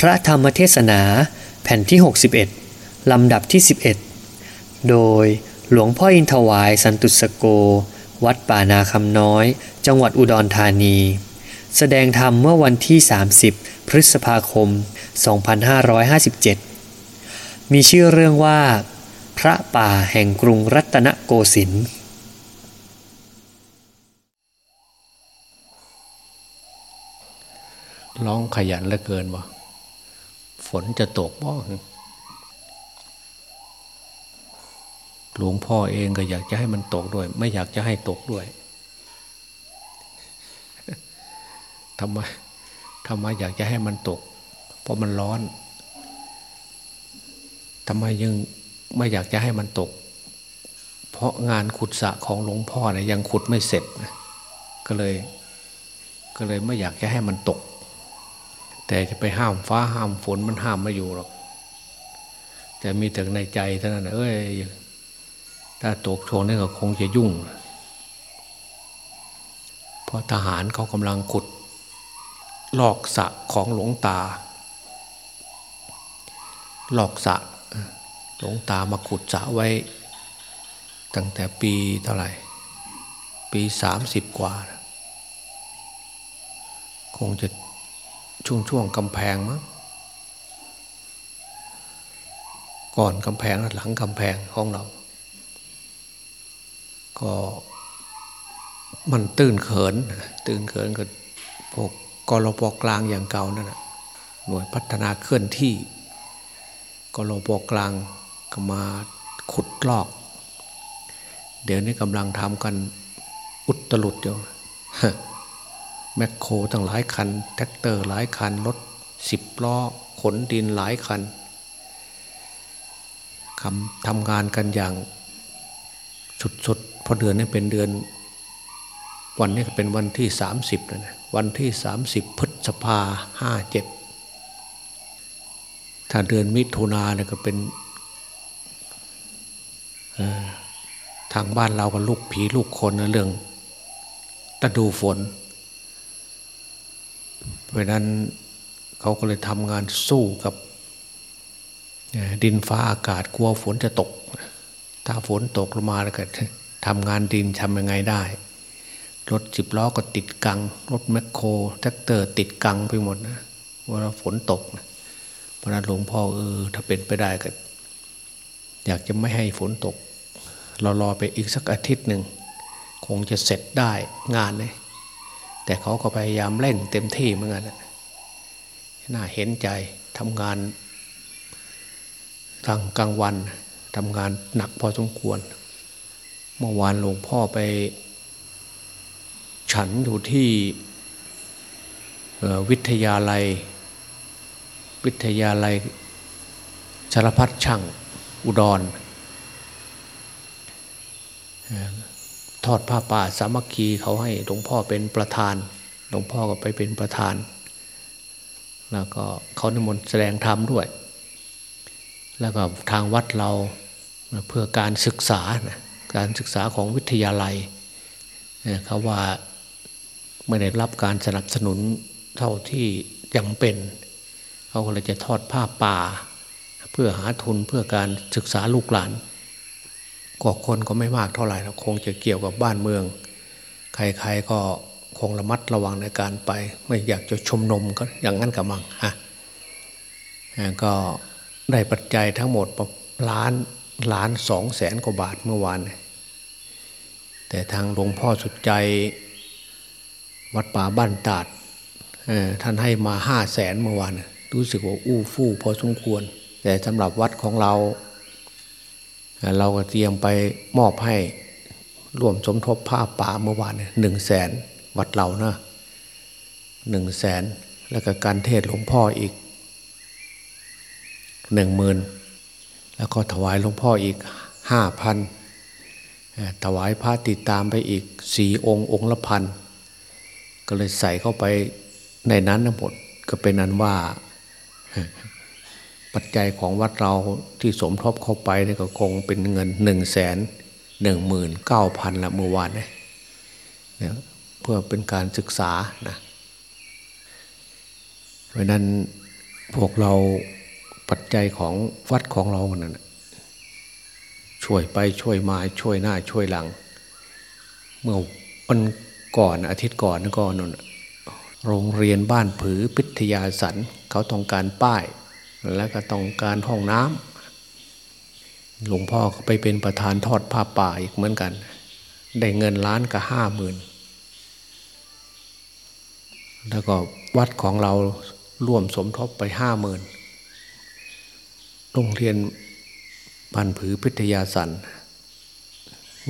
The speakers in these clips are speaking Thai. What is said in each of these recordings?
พระธรรมเทศนาแผ่นที่ 61 ลำดับที่ 11 โดยหลวงพ่ออินทวายสันตุสโก วัดป่านาคำน้อย จังหวัดอุดรธานี แสดงธรรมเมื่อวันที่ 30 พฤษภาคม 2557 มีชื่อเรื่องว่า พระป่าแห่งกรุงรัตนโกสินทร์ร้องขยันเหลือเกินวะ ฝนจะตกบ้างหลวงพ่อเองก็อยากจะให้มันตกด้วย ไม่อยากจะให้ตกด้วยทำไมทำไมอยากจะให้มันตก เพราะมันร้อนทำไมยังไม่อยากจะให้มันตก เพราะงานขุดสระของหลวงพ่อเนี่ยยังขุดไม่เสร็จนะก็เลย ก็เลยไม่อยากจะให้มันตก แต่จะไปห้ามฟ้าห้ามฝนมันห้ามไม่อยู่หรอก แต่มีแต่ในใจเท่านั้นเอ้ยถ้าตกช่วงนี้ก็คงจะยุ่ง เพราะทหารเขากำลังขุด ลอกสระของหลวงตา ลอกสระหลวงตามาขุดสระไว้ ตั้งแต่ปีเท่าไหร่ ปีสามสิบกว่า คงจะ ช่วงช่วงกำแพงมั้งก่อนกำแพงหลังกำแพงของเรา ก็มันตื่นเขิน ตื่นเขินกับพวกกรปกลางอย่างเก่านั่นแหะหน่วยพัฒนาเคลื่อนที่กรปกลางก็มาขุดลอก เดี๋ยวนี้กำลังทำกันอุตลุดอยู่ แมคโครตั้งหลายคัน แท็กเตอร์หลายคัน รถสิบล้อ ขนดินหลายคันทำงานกันอย่างสุดๆเพราะเดือนนี้เป็นเดือน วันนี้ก็เป็นวันที่สามสิบแล้วนะวันที่สามสิบพฤษภาห้าเจ็ดถ้าเดือนมิถุนาเนี่ยก็เป็นทางบ้านเราก็ลูกผีลูกคนนะเรื่องตะดูฝน เพราะนั้นเขาก็เลยทำงานสู้กับดินฟ้าอากาศกลัวฝนจะตก ถ้าฝนตกลงมาแล้วก็ทำงานดินทำยังไงได้ รถสิบล้อก็ติดกัง รถแมคโครแท็กเตอร์ติดกังไปหมดนะเวลาฝนตกนะเพราะนั้นหลวงพ่อเออถ้าเป็นไปได้ก็อยากจะไม่ให้ฝนตก เรารอไปอีกสักอาทิตย์หนึ่ง คงจะเสร็จได้งานเลย แต่เขาก็พยายามเล่นเต็มที่เหมือนกันน่าเห็นใจทำงานทางกลางวันทำงานหนักพอสมควร เมื่อวานหลวงพ่อไป ฉันอยู่ที่วิทยาลัย วิทยาลัยชารพัดช่างอุดร ทอดผ้าป่าสามัคคีเขาให้หลวงพ่อเป็นประธาน หลวงพ่อก็ไปเป็นประธาน แล้วก็เขานิมนต์แสดงธรรมด้วย แล้วก็ทางวัดเราเพื่อการศึกษานะการศึกษาของวิทยาลัยเขาว่าไม่ได้รับการสนับสนุนเท่าที่ยังเป็นเขาก็เลยจะทอดผ้าป่า เพื่อหาทุนเพื่อการศึกษาลูกหลาน ก็คนก็ไม่มากเท่าไหร่คงจะเกี่ยวกับบ้านเมือง ใครๆก็คงระมัดระวังในการไป ไม่อยากจะชมนมก็อย่างนั้นกับมังฮะก็ได้ปัจจัยทั้งหมดล้านล้านสองแสนกว่าบาทเมื่อวาน แต่ทางหลวงพ่อสุดใจวัดป่าบ้านตาดท่านให้มาห้าแสนเมื่อวานรู้สึกว่าอู้ฟู่พอสมควร แต่สำหรับวัดของเรา เราก็เตรียมไปมอบให้ร่วมสมทบผ้าป่าเมื่อวานหนึ่งแสนวัดเรานะหนึ่งแสนแล้วก็การเทศหลวงพ่ออีกหนึ่งหมื่นแล้วก็ถวายหลวงพ่ออีกห้าพันถวายพระติดตามไปอีกสี่องค์องค์ละพันก็เลยใส่เข้าไปในนั้นทั้งหมดก็เป็นนั้นว่า ปัจจัยของวัดเราที่สมทบเข้าไปนี่ก็คงเป็นเงินหนึ่งแสนหนึ่งหมื่นเก้าพันละเมื่อวานเนี่ยเพื่อเป็นการศึกษานะเพราะนั้นพวกเราปัจจัยของวัดของเรานั่นช่วยไปช่วยมาช่วยหน้าช่วยหลัง เมื่อวันก่อนอาทิตย์ก่อนก็นนโรงเรียนบ้านผือพิทยาสันเขาต้องการป้าย แล้วก็ต้องการห้องน้ำหลวงพ่อไปเป็นประธานทอดผ้าป่าอีกเหมือนกัน ได้เงินล้านกับห้าหมื่นแล้วก็วัดของเราร่วมสมทบไปห้าหมื่นโรงเรียนบ้านผือพิทยาสัน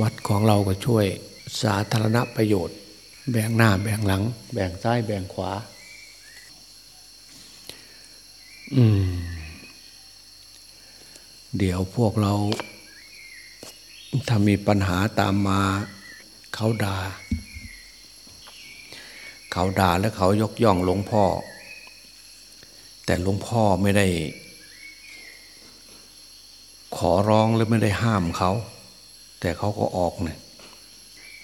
วัดของเราก็ช่วยสาธารณประโยชน์ แบ่งหน้าแบ่งหลัง แบ่งซ้ายแบ่งขวา อืม เดี๋ยวพวกเรา ถ้ามีปัญหาตามมาเขาด่า เขาด่าแล้วเขายกย่องหลวงพ่อ แต่หลวงพ่อไม่ได้ ขอร้องหรือไม่ได้ห้ามเขา แต่เขาก็ออกเนี่ย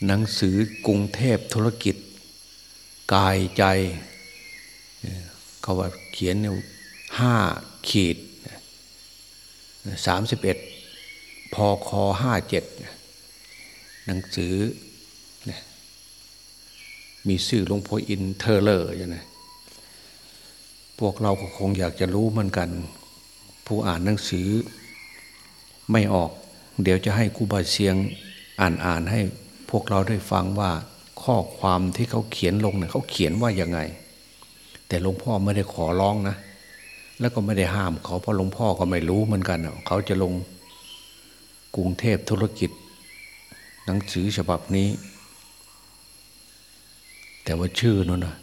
หนังสือกรุงเทพธุรกิจ กายใจเขาว่าเขียนเนี่ยห้าขีด สามสิบเอ็ดพคห้าเจ็ดหนังสือ มีชื่อหลวงพ่ออินเทอร์เลอร์อย่างนี้พวกเราก็คงอยากจะรู้เหมือนกัน ผู้อ่านหนังสือไม่ออก เดี๋ยวจะให้ครูบาเชียงอ่านอ่านให้พวกเราได้ฟังว่าข้อความที่เขาเขียนลงเนี่ยเขาเขียนว่ายังไง แต่หลวงพ่อไม่ได้ขอร้องนะ แล้วก็ไม่ได้ห้ามเขาเพราะหลวงพ่อก็ไม่รู้เหมือนกัน เขาจะลงกรุงเทพธุรกิจ หนังสือฉบับนี้ แต่ว่าชื่อนั่นนะ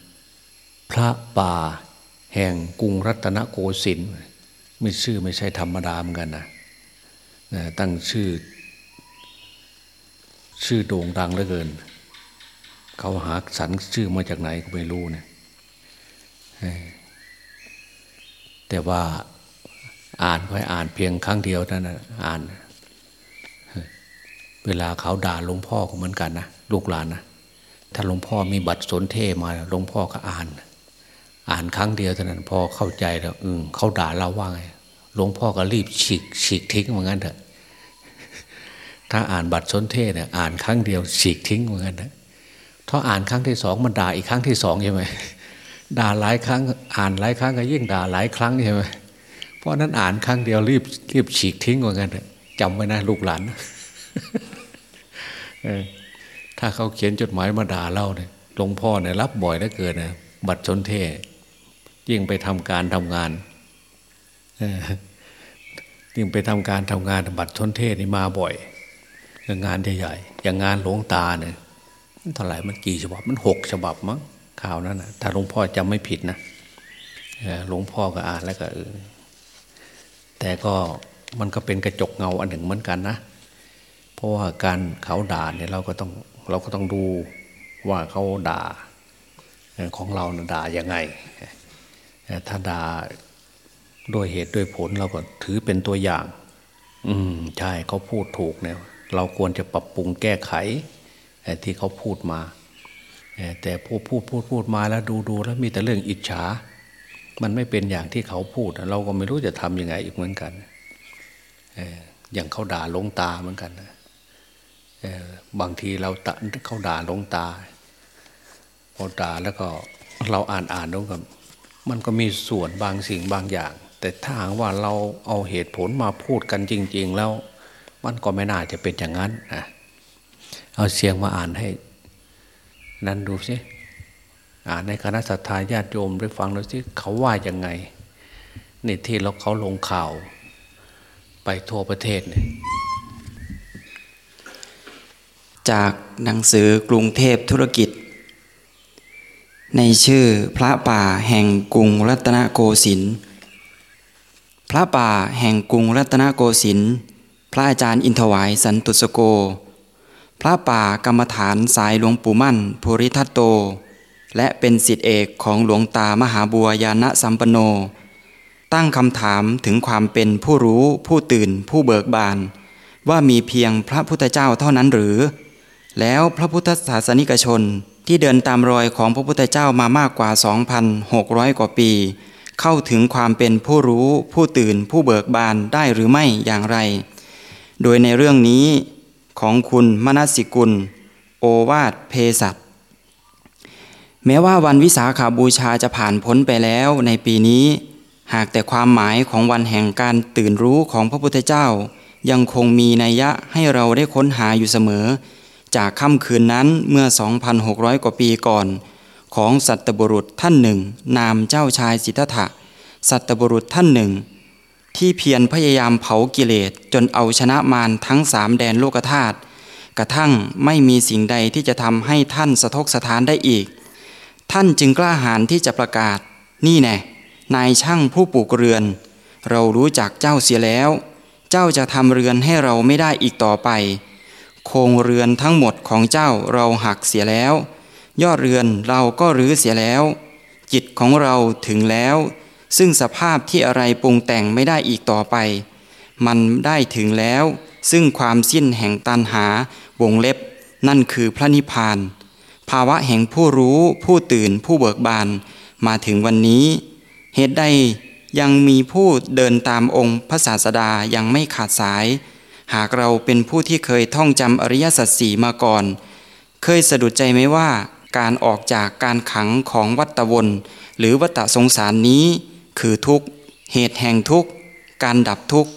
พระป่าแห่งกรุงรัตนโกสินทร์ไม่ชื่อไม่ใช่ธรรมดาเหมือนกันนะตั้งชื่อ ชื่อโด่งดังเหลือเกิน เขาหาสรรชื่อมาจากไหนก็ไม่รู้เนี่ย แต่ว่าอ่านไว้อ่านเพียงครั้งเดียวนั่นนะอ่าน เวลาเขาด่าหลวงพ่อก็เหมือนกันนะลูกหลานนะถ้าหลวงพ่อมีบัตรสนเทมาหลวงพ่อก็อ่าน อ่านครั้งเดียวเท่านั้นพอเข้าใจแล้วอืมเขาด่าเราว่าไงหลวงพ่อก็รีบฉีกฉีกทิ้งเหมือนกันเถอะถ้าอ่านบัตรสนเทศเนี่ยอ่านครั้งเดียวฉีกทิ้งเหมือนกันนะถ้าอ่านครั้งที่สองมันด่าอีกครั้งที่สองใช่ไหม ด่าหลายครั้ง อ่านหลายครั้งก็ยิ่งด่าหลายครั้งใช่ไหมเพราะนั้นอ่านครั้งเดียวรีบรีบฉีกทิ้งเหมือนกันจำไว้นะลูกหลานถ้าเขาเขียนจดหมายมาด่าเราเนี่ยหลวงพ่อเนี่ยรับบ่อยเหลือเกินนะบัตรชนเทยิ่งไปทำการทำงานยิ่งไปทำการทำงานบัตรชนเทศนี่มาบ่อยงานใหญ่ๆอย่างงานหลวงตาเนี่ยเท่าไหร่มันกี่ฉบับมันหกฉบับมั้ง ข่าวนั้นนะถ้าหลวงพ่อจำไม่ผิดนะหลวงพ่อก็อ่านแล้วก็แต่ก็มันก็เป็นกระจกเงาอันหนึ่งเหมือนกันนะ เพราะว่าการเขาด่าเนี่ยเราก็ต้องเราก็ต้องดูว่าเขาด่าของเราด่ายังไง ถ้าด่าด้วยเหตุด้วยผลเราก็ถือเป็นตัวอย่าง อืมใช่เขาพูดถูกเนี่ย เราควรจะปรับปรุงแก้ไขที่เขาพูดมา แต่พูดพูดพูดพูดมาแล้วดูดูแล้วมีแต่เรื่องอิจฉา มันไม่เป็นอย่างที่เขาพูด เราก็ไม่รู้จะทำยังไงอีกเหมือนกันอย่างเขาด่าลงตาเหมือนกันบางทีเราตเขาด่าลงตาพอด่าแล้วก็เราอ่านอ่านแล้วก็มันก็มีส่วนบางสิ่งบางอย่าง แต่ถ้าหากว่าเราเอาเหตุผลมาพูดกันจริง ๆ แล้ว มันก็ไม่น่าจะเป็นอย่างนั้นนะเอาเสียงมาอ่านให้ นั่นดูสิอ่าในคณะสัตยาญาติโยมได้ฟังดูสิเขาว่ายังไงนี่ที่เราเขาลงข่าว ไปทั่วประเทศเนี่ยจากหนังสือกรุงเทพธุรกิจ ในชื่อพระป่าแห่งกรุงรัตนโกสินทร์พระป่าแห่งกรุงรัตนโกสินทร์พระอาจารย์อินทวายสันตุสโก พระป่ากรรมฐานสายหลวงปู่มั่นภูริทัตโต และเป็นสิทธิเอกของหลวงตามหาบัวยานะสัมปโน ตั้งคำถามถึงความเป็นผู้รู้ผู้ตื่นผู้เบิกบาน ว่ามีเพียงพระพุทธเจ้าเท่านั้นหรือ แล้วพระพุทธศาสนิกชนที่เดินตามรอยของพระพุทธเจ้ามามากกว่า 2,600 กว่าปี เข้าถึงความเป็นผู้รู้ผู้ตื่นผู้เบิกบานได้หรือไม่อย่างไร โดยในเรื่องนี้ ของคุณมนสิกุล โอวาทเพสัตแม้ว่าวันวิสาขาบูชาจะผ่านพ้นไปแล้วในปีนี้ หากแต่ความหมายของวันแห่งการตื่นรู้ของพระพุทธเจ้า ยังคงมีนัยยะให้เราได้ค้นหาอยู่เสมอ จากค่ำคืนนั้นเมื่อ 2,600 กว่าปีก่อน ของสัตบุรุษท่านหนึ่ง นามเจ้าชายสิทธัตถะสัตบุรุษท่านหนึ่ง ที่เพียรพยายามเผากิเลสจนเอาชนะมารทั้งสามแดนโลกธาตุกระทั่งไม่มีสิ่งใดที่จะทำให้ท่านสะทกสะทานได้อีก ท่านจึงกล้าหาญที่จะประกาศ นี่แน่นายช่างผู้ปลูกเรือน เรารู้จักเจ้าเสียแล้ว เจ้าจะทำเรือนให้เราไม่ได้อีกต่อไป โครงเรือนทั้งหมดของเจ้าเราหักเสียแล้ว ยอดเรือนเราก็รื้อเสียแล้ว จิตของเราถึงแล้ว ซึ่งสภาพที่อะไรปรุงแต่งไม่ได้อีกต่อไป มันได้ถึงแล้ว ซึ่งความสิ้นแห่งตันหาวงเล็บ นั่นคือพระนิพพาน ภาวะแห่งผู้รู้ผู้ตื่นผู้เบิกบาน มาถึงวันนี้ เหตุใดยังมีผู้เดินตามองค์พระศาสดายังไม่ขาดสาย หากเราเป็นผู้ที่เคยท่องจำอริยสัจสี่มาก่อน เคยสะดุดใจไหมว่าการออกจากการขังของวัตวนหรือวัตสงสารนี้ คือทุกข์ เหตุแห่งทุกข์ การดับทุกข์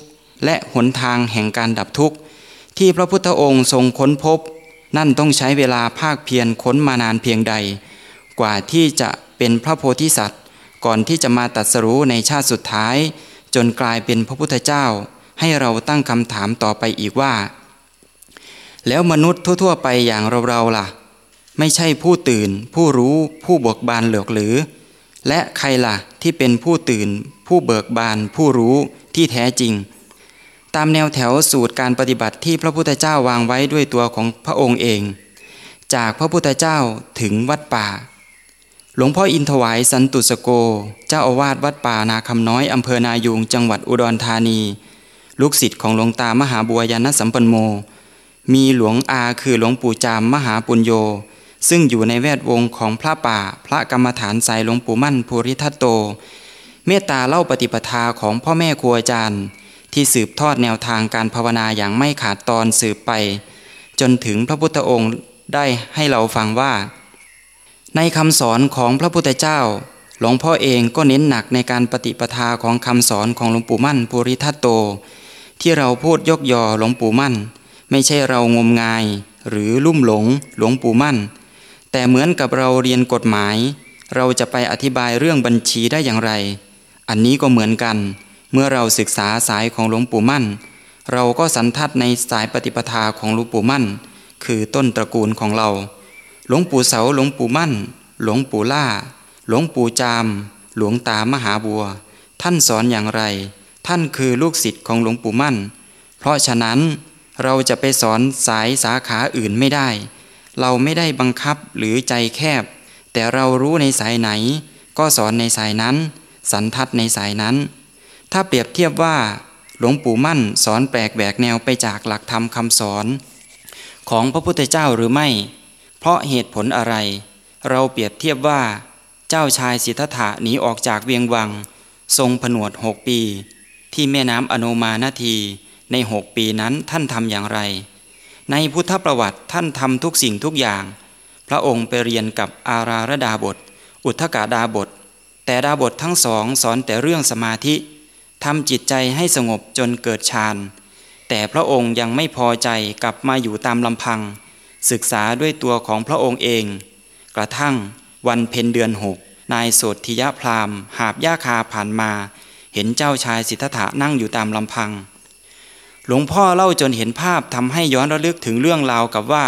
และหนทางแห่งการดับทุกข์ ที่พระพุทธองค์ทรงค้นพบ นั่นต้องใช้เวลาภาคเพียรค้นมานานเพียงใด กว่าที่จะเป็นพระโพธิสัตว์ ก่อนที่จะมาตัดสรู้ในชาติสุดท้าย จนกลายเป็นพระพุทธเจ้า ให้เราตั้งคำถามต่อไปอีกว่า แล้วมนุษย์ทั่ว ๆ ไปอย่างเราๆล่ะ ไม่ใช่ผู้ตื่น ผู้รู้ผู้บิกบานเหลือกหรือ และใครล่ะที่เป็นผู้ตื่น ผู้เบิกบาน ผู้รู้ที่แท้จริง ตามแนวแถวสูตรการปฏิบัติที่พระพุทธเจ้าวางไว้ด้วยตัวของพระองค์เอง จากพระพุทธเจ้าถึงวัดป่า หลวงพ่ออินถวายสันตุสโก เจ้าอาวาสวัดป่านาคำน้อยอำเภอนายูงจังหวัดอุดรธานี ลูกศิษย์ของหลวงตามหาบัวยานสัมปันโม มีหลวงอาคือหลวงปู่จามมหาปุญโย ซึ่งอยู่ในแวดวงของพระป่า พระกรรมฐานสายหลวงปู่มั่นภูริทัตโต เมตตาเล่าปฏิปทาของพ่อแม่ครูอาจารย์ ที่สืบทอดแนวทางการภาวนาอย่างไม่ขาดตอนสืบไป จนถึงพระพุทธองค์ได้ให้เราฟังว่า ในคำสอนของพระพุทธเจ้า หลวงพ่อเองก็เน้นหนักในการปฏิปทาของคำสอนของหลวงปู่มั่นภูริทัตโต ที่เราพูดยกยอหลวงปู่มั่น ไม่ใช่เรางมงายหรือลุ่มหลงหลวงปู่มั่น แต่เหมือนกับเราเรียนกฎหมาย เราจะไปอธิบายเรื่องบัญชีได้อย่างไร อันนี้ก็เหมือนกัน เมื่อเราศึกษาสายของหลวงปู่มั่น เราก็สันทัดในสายปฏิปทาของหลวงปู่มั่น คือต้นตระกูลของเรา หลวงปู่เสาหลวงปู่มั่น หลวงปู่ล่า หลวงปู่จาม หลวงตามหาบัว ท่านสอนอย่างไร ท่านคือลูกศิษย์ของหลวงปู่มั่น เพราะฉะนั้นเราจะไปสอนสายสาขาอื่นไม่ได้ เราไม่ได้บังคับหรือใจแคบ แต่เรารู้ในสายไหน ก็สอนในสายนั้น สันทัดในสายนั้น ถ้าเปรียบเทียบว่า หลวงปู่มั่นสอนแปลกแหวกแนวไปจากหลักธรรมคำสอน ของพระพุทธเจ้าหรือไม่ เพราะเหตุผลอะไร เราเปรียบเทียบว่า เจ้าชายสิทธัตถะหนีออกจากเวียงวัง ทรงผนวดหกปี ที่แม่น้ำอโนมานาทีในหกปีนั้นท่านทำอย่างไร ในพุทธประวัติท่านทำทุกสิ่งทุกอย่าง พระองค์ไปเรียนกับอาราระดาบท อุทธกาดาบท แต่ดาบททั้งสองสอนแต่เรื่องสมาธิทำจิตใจให้สงบจนเกิดฌานแต่พระองค์ยังไม่พอใจกลับมาอยู่ตามลำพัง ศึกษาด้วยตัวของพระองค์เอง กระทั่งวันเพ็ญเดือนหกนายโสธิยะพรามหาบย่าคาผ่านมา เห็นเจ้าชายสิทธัตถะนั่งอยู่ตามลำพัง หลวงพ่อเล่าจนเห็นภาพทำให้ย้อนระลึกถึงเรื่องราวกับว่า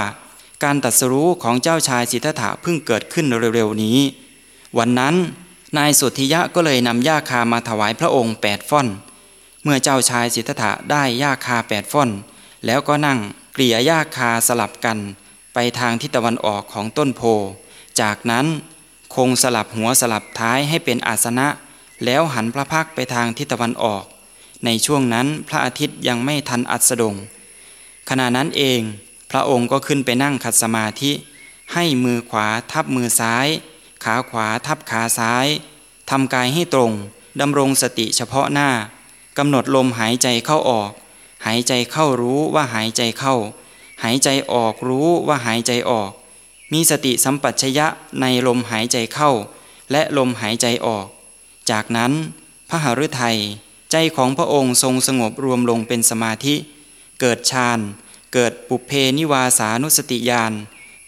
การตัดสรู้ของเจ้าชายสิทธัตถะเพิ่งเกิดขึ้นเร็วๆนี้ วันนั้นนายสุธิยะก็เลยนำย่าคามาถวายพระองค์แปดฟ่อน เมื่อเจ้าชายสิทธัตถะได้ย่าคาแปดฟ่อน แล้วก็นั่งเกลี่ยย่าคาสลับกัน ไปทางทิศตะวันออกของต้นโพ จากนั้นคงสลับหัวสลับท้ายให้เป็นอาสนะ แล้วหันพระพักไปทางทิศตะวันออก ในช่วงนั้นพระอาทิตย์ยังไม่ทันอัสดง ขณะนั้นเองพระองค์ก็ขึ้นไปนั่งขัดสมาธิ ให้มือขวาทับมือซ้าย ขาขวาทับขาซ้ายทำกายให้ตรงดำรงสติเฉพาะหน้ากำหนดลมหายใจเข้าออก หายใจเข้ารู้ว่าหายใจเข้า หายใจออกรู้ว่าหายใจออก มีสติสัมปชัญญะในลมหายใจเข้า และลมหายใจออก จากนั้นพระหฤทัย ใจของพระองค์ทรงสงบรวมลงเป็นสมาธิ เกิดฌานเกิดปุเพนิวาสานุสติญาณ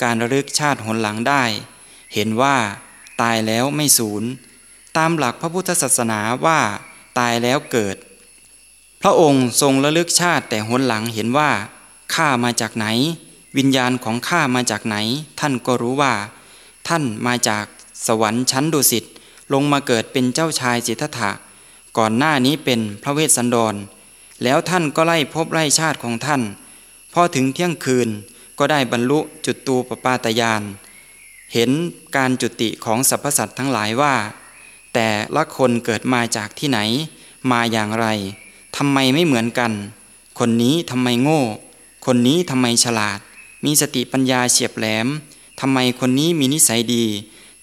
การระลึกชาติหนหลังได้ เห็นว่าตายแล้วไม่สูญตามหลักพระพุทธศาสนาว่าตายแล้วเกิด พระองค์ทรงระลึกชาติแต่หนหลังเห็นว่าข้ามาจากไหน วิญญาณของข้ามาจากไหน ท่านก็รู้ว่า ท่านมาจากสวรรค์ชั้นดุสิตลงมาเกิดเป็นเจ้าชายสิทธัตถะ ก่อนหน้านี้เป็นพระเวสสันดร แล้วท่านก็ไล่พบไล่ชาติของท่าน พอถึงเที่ยงคืนก็ได้บรรลุจุดตูปปาตยาน เห็นการจุติของสรรพสัตว์ทั้งหลายว่า แต่ละคนเกิดมาจากที่ไหน มาอย่างไรทำไมไม่เหมือนกัน คนนี้ทำไมโง่ คนนี้ทำไมฉลาด มีสติปัญญาเฉียบแหลมทำไมคนนี้มีนิสัยดี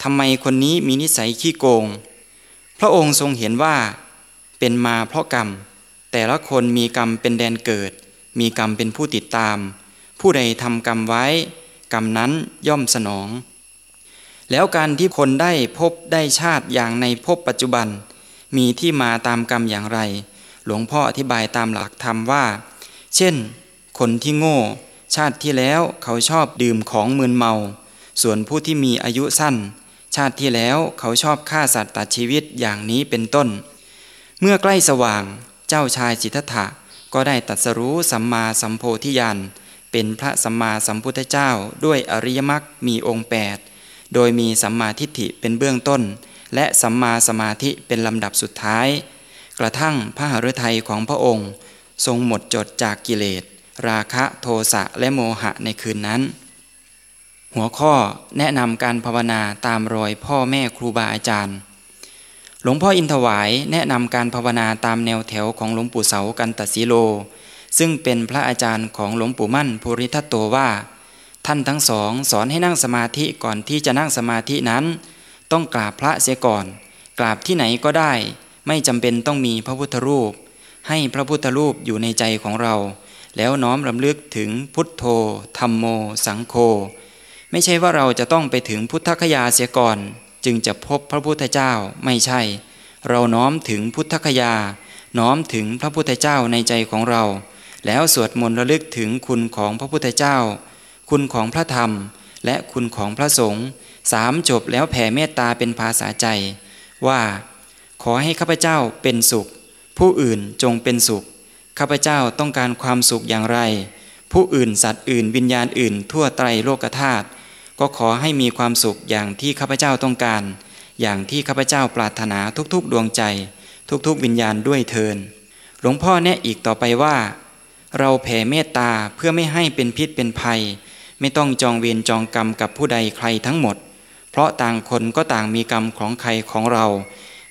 ทำไมคนนี้มีนิสัยขี้โกง พระองค์ทรงเห็นว่า เป็นมาเพราะกรรม แต่ละคนมีกรรมเป็นแดนเกิด มีกรรมเป็นผู้ติดตาม ผู้ใดทำกรรมไว้ กรรมนั้นย่อมสนอง แล้วการที่คนได้พบได้ชาติอย่างในพบปัจจุบัน มีที่มาตามกรรมอย่างไร หลวงพ่ออธิบายตามหลักธรรมว่า เช่น คนที่โง่ ชาติที่แล้วเขาชอบดื่มของมึนเมา ส่วนผู้ที่มีอายุสั้น ชาติที่แล้วเขาชอบฆ่าสัตว์ตัดชีวิตอย่างนี้เป็นต้น เมื่อใกล้สว่างเจ้าชายสิทธัตถะก็ได้ตัดสรู้สัมมาสัมโพธิญาณเป็นพระสัมมาสัมพุทธเจ้าด้วยอริยมรรคมีองค์8โดยมีสัมมาทิฏฐิเป็นเบื้องต้น และสัมมาสมาธิเป็นลำดับสุดท้าย กระทั่งพระหฤทัยของพระองค์ ทรงหมดจดจากกิเลส ราคะโทสะและโมหะในคืนนั้น หัวข้อแนะนำการภาวนาตามรอยพ่อแม่ครูบาอาจารย์ หลวงพ่ออินทวายแนะนำการภาวนาตามแนวแถวของหลวงปู่เสากันตสีโล ซึ่งเป็นพระอาจารย์ของหลวงปู่มั่นภูริทัตโตว่า ท่านทั้งสองสอนให้นั่งสมาธิก่อนที่จะนั่งสมาธินั้น ต้องกราบพระเสียก่อน กราบที่ไหนก็ได้ ไม่จำเป็นต้องมีพระพุทธรูป ให้พระพุทธรูปอยู่ในใจของเรา แล้วน้อมรำลึกถึงพุทโธธรรมโม สังโฆไม่ใช่ว่าเราจะต้องไปถึงพุทธคยาเสียก่อน จึงจะพบพระพุทธเจ้าไม่ใช่ เราน้อมถึงพุทธคยา น้อมถึงพระพุทธเจ้าในใจของเรา แล้วสวดมนต์ระลึกถึงคุณของพระพุทธเจ้า คุณของพระธรรม และคุณของพระสงฆ์สามจบแล้วแผ่เมตตาเป็นภาษาใจ ว่า ขอให้ข้าพเจ้าเป็นสุข ผู้อื่นจงเป็นสุขข้าพเจ้าต้องการความสุขอย่างไร ผู้อื่นสัตว์อื่นวิญญาณอื่นทั่วไตรโลกธาตุ ก็ขอให้มีความสุขอย่างที่ข้าพเจ้าต้องการ อย่างที่ข้าพเจ้าปรารถนาทุกๆดวงใจ ทุกๆวิญญาณด้วยเทินหลวงพ่อแนะอีกต่อไปว่า เราแผ่เมตตาเพื่อไม่ให้เป็นพิษเป็นภัย ไม่ต้องจองเวรจองกรรมกับผู้ใดใครทั้งหมด เพราะต่างคนก็ต่างมีกรรมของใครของเรา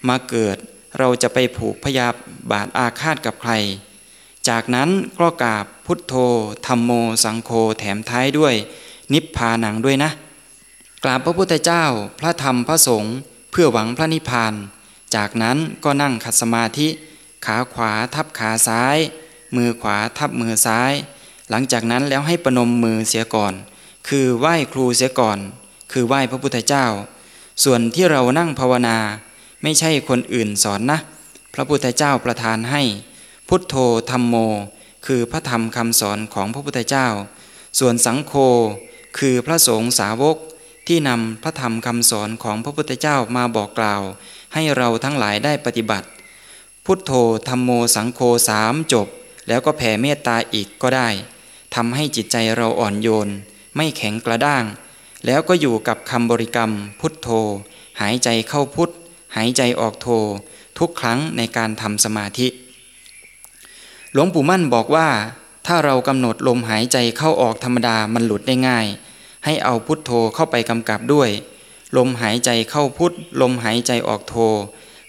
มาเกิดเราจะไปผูกพยาบาทอาฆาตกับใคร จากนั้นก็กราบพุทโธธรรมโมสังโฆแถมท้ายด้วย นิพพานังด้วยนะ กราบพระพุทธเจ้าพระธรรมพระสงฆ์เพื่อหวังพระนิพพาน จากนั้นก็นั่งขัดสมาธิ ขาขวาทับขาซ้าย มือขวาทับมือซ้าย หลังจากนั้นแล้วให้ประนมมือเสียก่อน คือไหว้ครูเสียก่อน คือไหว้พระพุทธเจ้า ส่วนที่เรานั่งภาวนา ไม่ใช่คนอื่นสอนนะ พระพุทธเจ้าประทานให้ พุทโธธรรมโม คือพระธรรมคำสอนของพระพุทธเจ้า ส่วนสังโฆ คือพระสงฆ์สาวกที่นำพระธรรมคำสอนของพระพุทธเจ้ามาบอกกล่าว ให้เราทั้งหลายได้ปฏิบัติ พุทโธธรรมโมสังโฆสามจบ แล้วก็แผ่เมตตาอีกก็ได้ทำให้จิตใจเราอ่อนโยน ไม่แข็งกระด้าง แล้วก็อยู่กับคำบริกรรม พุทโธ หายใจเข้าพุทหายใจออกโธทุกครั้งในการทำสมาธิ หลวงปู่มั่นบอกว่า ถ้าเรากำหนดลมหายใจเข้าออกธรรมดามันหลุดได้ง่าย ให้เอาพุทโธเข้าไปกำกับด้วย ลมหายใจเข้าพุทลมหายใจออกโธ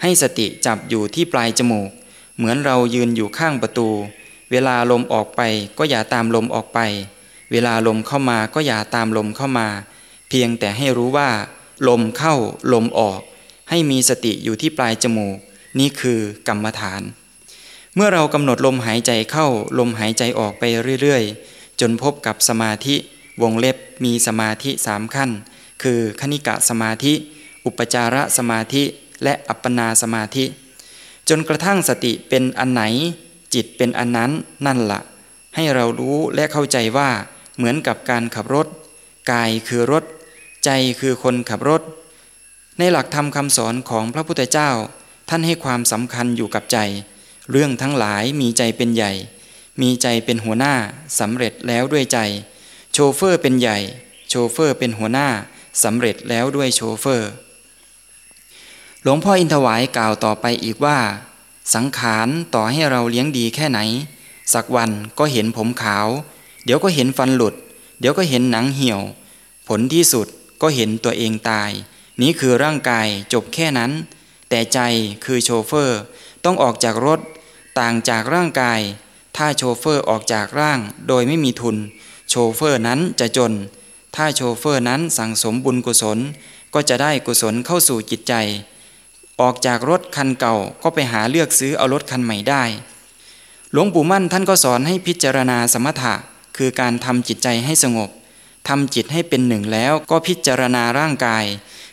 ให้สติจับอยู่ที่ปลายจมูก เหมือนเรายืนอยู่ข้างประตู เวลาลมออกไปก็อย่าตามลมออกไป เวลาลมเข้ามาก็อย่าตามลมเข้ามา เพียงแต่ให้รู้ว่า ลมเข้าลมออก ให้มีสติอยู่ที่ปลายจมูก นี่คือกรรมฐาน เมื่อเรากำหนดลมหายใจเข้าลมหายใจออกไปเรื่อยๆ จนพบกับสมาธิวงเล็บมีสมาธิสามขั้น คือคณิกะสมาธิ อุปจารสมาธิและอัปปนาสมาธิ จนกระทั่งสติเป็นอันไหน จิตเป็นอันนั้นนั่นละ่ะ ให้เรารู้และเข้าใจว่าเหมือนกับการขับรถ กายคือรถ ใจคือคนขับรถ ในหลักธรรมคำสอนของพระพุทธเจ้า ท่านให้ความสำคัญอยู่กับใจ เรื่องทั้งหลายมีใจเป็นใหญ่ มีใจเป็นหัวหน้าสำเร็จแล้วด้วยใจ โชเฟอร์เป็นใหญ่ โชเฟอร์เป็นหัวหน้าสำเร็จแล้วด้วยโชเฟอร์ หลวงพ่ออินทวายกล่าวต่อไปอีกว่า สังขารต่อให้เราเลี้ยงดีแค่ไหน สักวันก็เห็นผมขาว เดี๋ยวก็เห็นฟันหลุด เดี๋ยวก็เห็นหนังเหี่ยว ผลที่สุดก็เห็นตัวเองตาย นี้คือร่างกายจบแค่นั้น แต่ใจคือโชเฟอร์ ต้องออกจากรถต่างจากร่างกาย ถ้าโชเฟอร์ออกจากร่างโดยไม่มีทุน โชเฟอร์นั้นจะจน ถ้าโชเฟอร์นั้นสั่งสมบุญกุศลก็จะได้กุศลเข้าสู่จิตใจ ออกจากรถคันเก่าก็ไปหาเลือกซื้อเอารถคันใหม่ได้ หลวงปู่มั่นท่านก็สอนให้พิจารณาสมถะ คือการทำจิตใจให้สงบทำจิตให้เป็นหนึ่งแล้วก็พิจารณาร่างกาย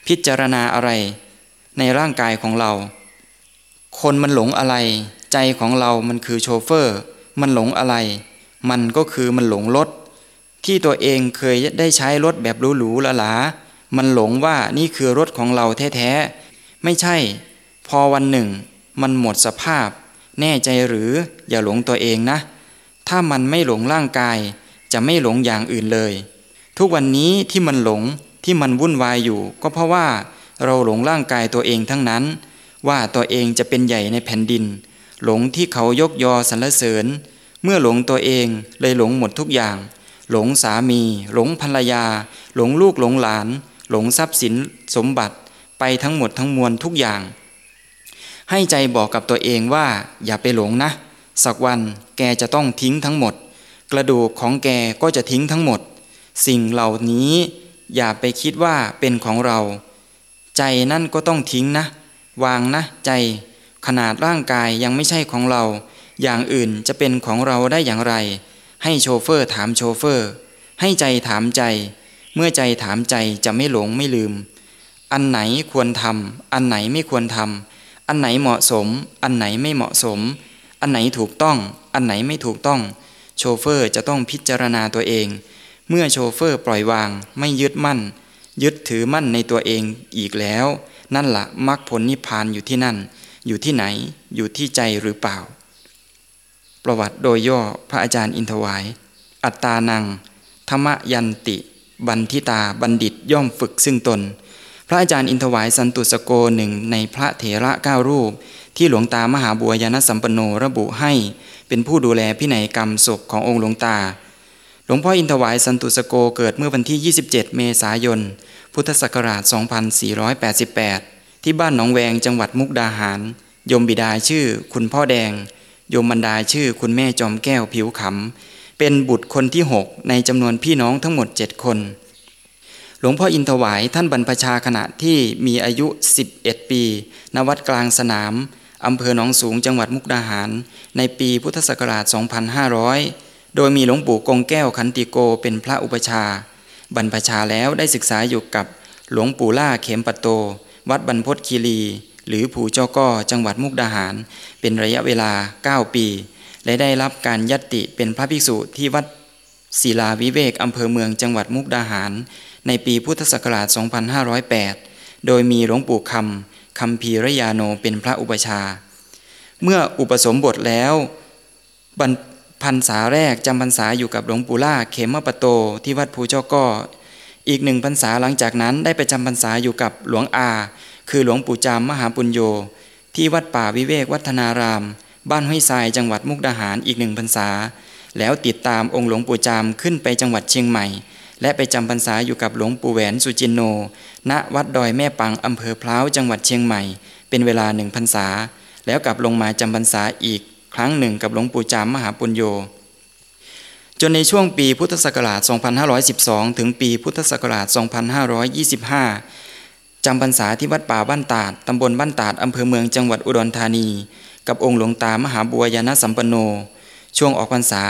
พิจารณาอะไร ในร่างกายของเรา คนมันหลงอะไร ใจของเรามันคือโชเฟอร์ มันหลงอะไร มันก็คือมันหลงรถ ที่ตัวเองเคยได้ใช้รถแบบหรูๆหลามันหลงว่านี่คือรถของเราแท้ๆ ไม่ใช่ พอวันหนึ่ง มันหมดสภาพ แน่ใจหรืออย่าหลงตัวเองนะ ถ้ามันไม่หลงร่างกาย จะไม่หลงอย่างอื่นเลย ทุกวันนี้ที่มันหลงที่มันวุ่นวายอยู่ ก็เพราะว่าเราหลงร่างกายตัวเองทั้งนั้น ว่าตัวเองจะเป็นใหญ่ในแผ่นดิน หลงที่เขายกยอสรรเสริญ เมื่อหลงตัวเองเลยหลงหมดทุกอย่าง หลงสามี หลงภรรยา หลงลูกหลงหลาน หลงทรัพย์สินสมบัติไปทั้งหมดทั้งมวลทุกอย่าง ให้ใจบอกกับตัวเองว่าอย่าไปหลงนะ สักวันแกจะต้องทิ้งทั้งหมด กระดูกของแกก็จะทิ้งทั้งหมด สิ่งเหล่านี้อย่าไปคิดว่าเป็นของเรา ใจนั่นก็ต้องทิ้งนะ วางนะใจ ขนาดร่างกายยังไม่ใช่ของเรา อย่างอื่นจะเป็นของเราได้อย่างไร ให้โชเฟอร์ถามโชเฟอร์ ให้ใจถามใจ เมื่อใจถามใจจะไม่หลงไม่ลืม อันไหนควรทำอันไหนไม่ควรทำอันไหนเหมาะสม อันไหนไม่เหมาะสม อันไหนถูกต้อง อันไหนไม่ถูกต้อง โชเฟอร์จะต้องพิจารณาตัวเอง เมื่อโชเฟอร์ปล่อยวางไม่ยึดมั่นยึดถือมั่นในตัวเองอีกแล้ว นั่นละมรรคผลนิพพานอยู่ที่นั่น อยู่ที่ไหน อยู่ที่ใจหรือเปล่า ประวัติโดยย่อพระอาจารย์อินทวาย อัตตานัง ธรรมยันติ บันทิตาบัณฑิตย่อมฝึกซึ่งตน พระอาจารย์อินทวายสันตุสโกหนึ่งในพระเถระเก้ารูป ที่หลวงตามหาบัวยานสัมปโนระบุให้ เป็นผู้ดูแลพินัยกรรมศพขององค์หลวงตาหลวงพ่ออินทวายสันตุสโกเกิดเมื่อวันที่ 27 เมษายน พุทธศักราช 2488 ที่บ้านหนองแวงจังหวัดมุกดาหารโยมบิดาชื่อคุณพ่อแดงโยมบรรดาชื่อคุณแม่จอมแก้วผิวขำ เป็นบุตรคนที่ 6 ในจำนวนพี่น้องทั้งหมด 7 คน หลวงพ่ออินทวายท่านบรรพชาขณะที่มีอายุ 11 ปี ณ วัดกลางสนามอำเภอหนองสูงจังหวัดมุกดาหาร ในปีพุทธศักราช 2500 โดยมีหลวงปู่กงแก้วขันติโกเป็นพระอุปชา บรรพชาแล้วได้ศึกษาอยู่กับหลวงปู่ล่าเขมปัตโต วัดบรรพตคีรี หรือผู่เจ้าก้อจังหวัดมุกดาหาร เป็นระยะเวลา 9 ปี และได้รับการยัตติเป็นพระภิกษุที่วัดศิลาวิเวกอำเภอเมืองจังหวัดมุกดาหาร ในปีพุทธศักราช 2508 โดยมีหลวงปู่คำคำพีรยาโนเป็นพระอุปชา เมื่ออุปสมบทแล้วบรร พรรษาแรกจำพรรษาอยู่กับหลวงปู่ล่าเขมปโตที่วัดภูเจ้าก้ออีกหนึ่งพรรษาหลังจากนั้นได้ไปจำพรรษาอยู่กับหลวงอา คือหลวงปู่จามมหาปุญโญที่วัดป่าวิเวกวัฒนาราม บ้านห้วยทรายจังหวัดมุกดาหารอีกหนึ่งพรรษา แล้วติดตามองค์หลวงปู่จามขึ้นไปจังหวัดเชียงใหม่ และไปจำพรรษาอยู่กับหลวงปู่แหวนสุจินโน ณวัดดอยแม่ปังอำเภอพร้าวจังหวัดเชียงใหม่ เป็นเวลาหนึ่งพรรษา แล้วกลับลงมาจำพรรษาอีก ครั้งหนึ่งกับหลวงปู่จามมหาปุญโญจนในช่วงปีพุทธศักราช 2512 ถึงปีพุทธศักราช 2525 จำพรรษาที่วัดป่าบ้านตาด ตำบลบ้านตาด อำเภอเมืองจังหวัดอุดรธานี กับองค์หลวงตามหาบัวยานสัมปันโน ช่วงออกพรรษา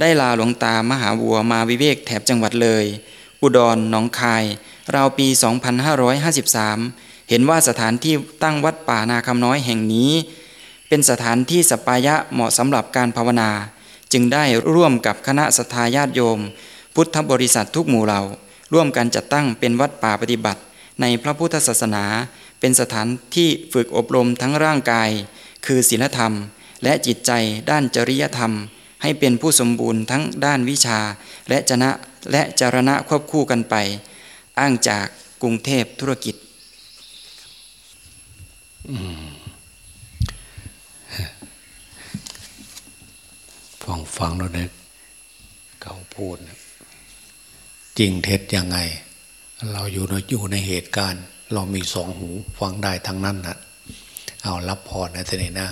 ได้ลาหลวงตามหาบัวมาวิเวกแถบจังหวัดเลย อุดรหนองคาย ราวปี 2553 เห็นว่าสถานที่ตั้งวัดป่านาคำน้อยแห่งนี้ เป็นสถานที่สปายะเหมาะสำหรับการภาวนา จึงได้ร่วมกับคณะสทาญาติโยม พุทธบริษัททุกหมู่เหล่าร่วมกันจัดตั้งเป็นวัดป่าปฏิบัติ ในพระพุทธศาสนา เป็นสถานที่ฝึกอบรมทั้งร่างกาย คือศีลธรรม และจิตใจด้านจริยธรรม ให้เป็นผู้สมบูรณ์ทั้งด้านวิชา และจนะและจารณะควบคู่กันไป อ้างจากกรุงเทพธุรกิจ ฟังฟังแล้วเนี่ยเขาพูดจริงเท็จยังไง เราอยู่ในอยู่ในเหตุการณ์ เรามีสองหูฟังได้ทั้งนั้นนะเอารับพรนะเสน่ห์นะ